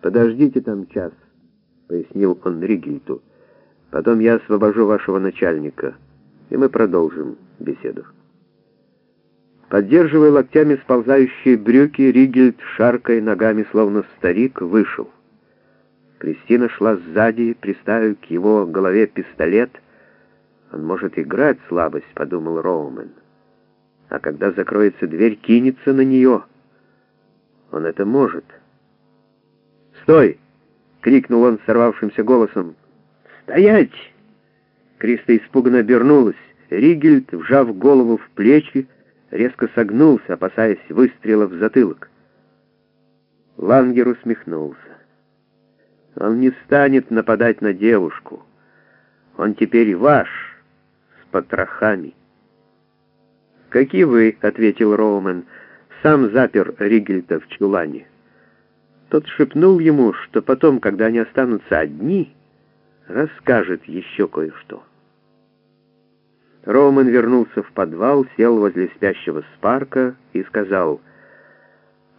«Подождите там час», — пояснил он Ригельту. «Потом я освобожу вашего начальника, и мы продолжим беседу». Поддерживая локтями сползающие брюки, Ригельд, шаркой ногами, словно старик, вышел. Кристина шла сзади, приставив к его голове пистолет. «Он может играть слабость», — подумал Роумен. «А когда закроется дверь, кинется на нее. Он это может». «Стой!» — крикнул он сорвавшимся голосом. «Стоять!» Криста испуганно обернулась. Ригельд, вжав голову в плечи, резко согнулся, опасаясь выстрела в затылок. Лангер усмехнулся. Он не станет нападать на девушку. Он теперь ваш, с потрохами. «Какие вы?» — ответил Роумен. «Сам запер Ригельта в чулане». Тот шепнул ему, что потом, когда они останутся одни, расскажет еще кое-что. Роуман вернулся в подвал, сел возле спящего Спарка и сказал,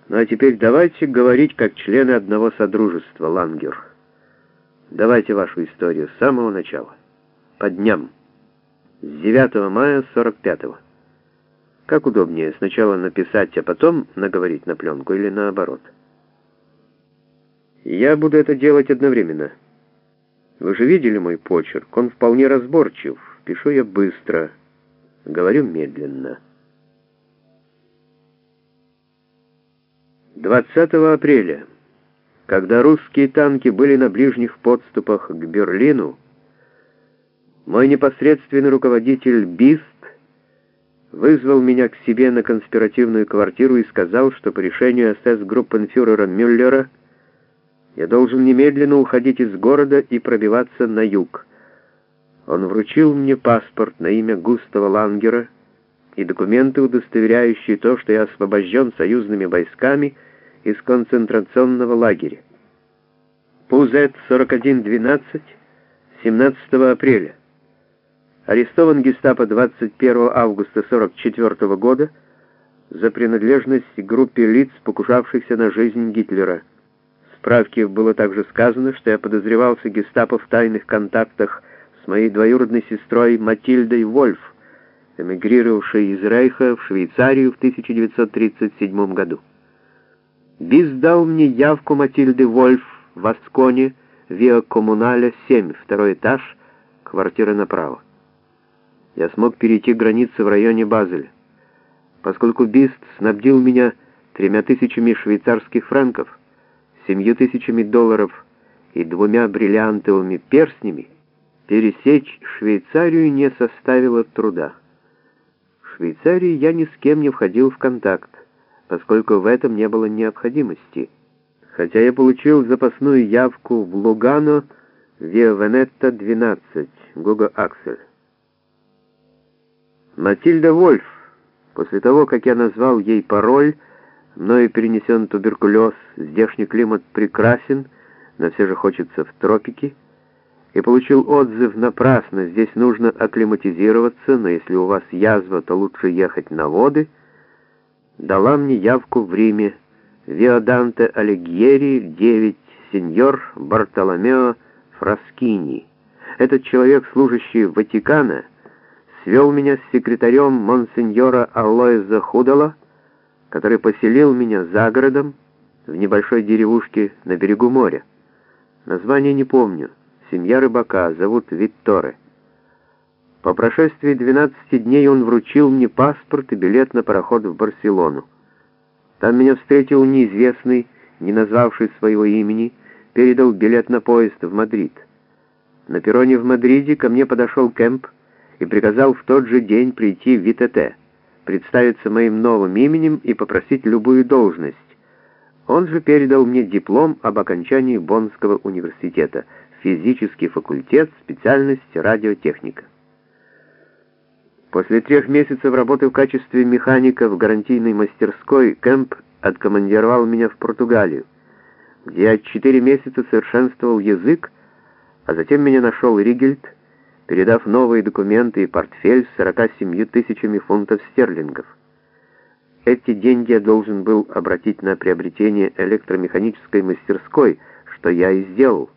«Ну а теперь давайте говорить как члены одного содружества, Лангер. Давайте вашу историю с самого начала, по дням, с 9 мая 45-го. Как удобнее, сначала написать, а потом наговорить на пленку или наоборот?» Я буду это делать одновременно. Вы же видели мой почерк, он вполне разборчив. Пишу я быстро, говорю медленно. 20 апреля, когда русские танки были на ближних подступах к Берлину, мой непосредственный руководитель Бист вызвал меня к себе на конспиративную квартиру и сказал, что по решению СС-группенфюрера Мюллера я должен немедленно уходить из города и пробиваться на юг. Он вручил мне паспорт на имя Густава Лангера и документы, удостоверяющие то, что я освобожден союзными войсками из концентрационного лагеря. ПУЗ-4112, 17 апреля. Арестован гестапо 21 августа 44 года за принадлежность группе лиц, покушавшихся на жизнь Гитлера справке было также сказано, что я подозревался гестапо в тайных контактах с моей двоюродной сестрой Матильдой Вольф, эмигрировавшей из Рейха в Швейцарию в 1937 году. Бис дал мне явку Матильды Вольф в Асконе, Виа Коммуналя 7, второй этаж, квартира направо. Я смог перейти границы в районе Базеля. Поскольку Бист снабдил меня тремя тысячами швейцарских франков, семью тысячами долларов и двумя бриллиантовыми перстнями, пересечь Швейцарию не составило труда. В Швейцарии я ни с кем не входил в контакт, поскольку в этом не было необходимости, хотя я получил запасную явку в Лугано, Виа Венетта 12, Гуга Аксель. Матильда Вольф, после того, как я назвал ей пароль, Мною перенесен туберкулез, здешний климат прекрасен, но все же хочется в тропики. И получил отзыв напрасно, здесь нужно акклиматизироваться, но если у вас язва, то лучше ехать на воды. Дала мне явку в Риме. Виоданте Алигьери, 9, сеньор Бартоломео Фраскини. Этот человек, служащий Ватикана, свел меня с секретарем монсеньора Алоиза Худала, который поселил меня за городом в небольшой деревушке на берегу моря. Название не помню. Семья рыбака, зовут Витторе. По прошествии 12 дней он вручил мне паспорт и билет на пароход в Барселону. Там меня встретил неизвестный, не назвавший своего имени, передал билет на поезд в Мадрид. На перроне в Мадриде ко мне подошел Кэмп и приказал в тот же день прийти в ИТТ представиться моим новым именем и попросить любую должность. Он же передал мне диплом об окончании Боннского университета, физический факультет, специальность радиотехника. После трех месяцев работы в качестве механика в гарантийной мастерской Кэмп откомандировал меня в Португалию, где я четыре месяца совершенствовал язык, а затем меня нашел Ригельд, передав новые документы и портфель с 47 тысячами фунтов стерлингов. Эти деньги я должен был обратить на приобретение электромеханической мастерской, что я и сделал.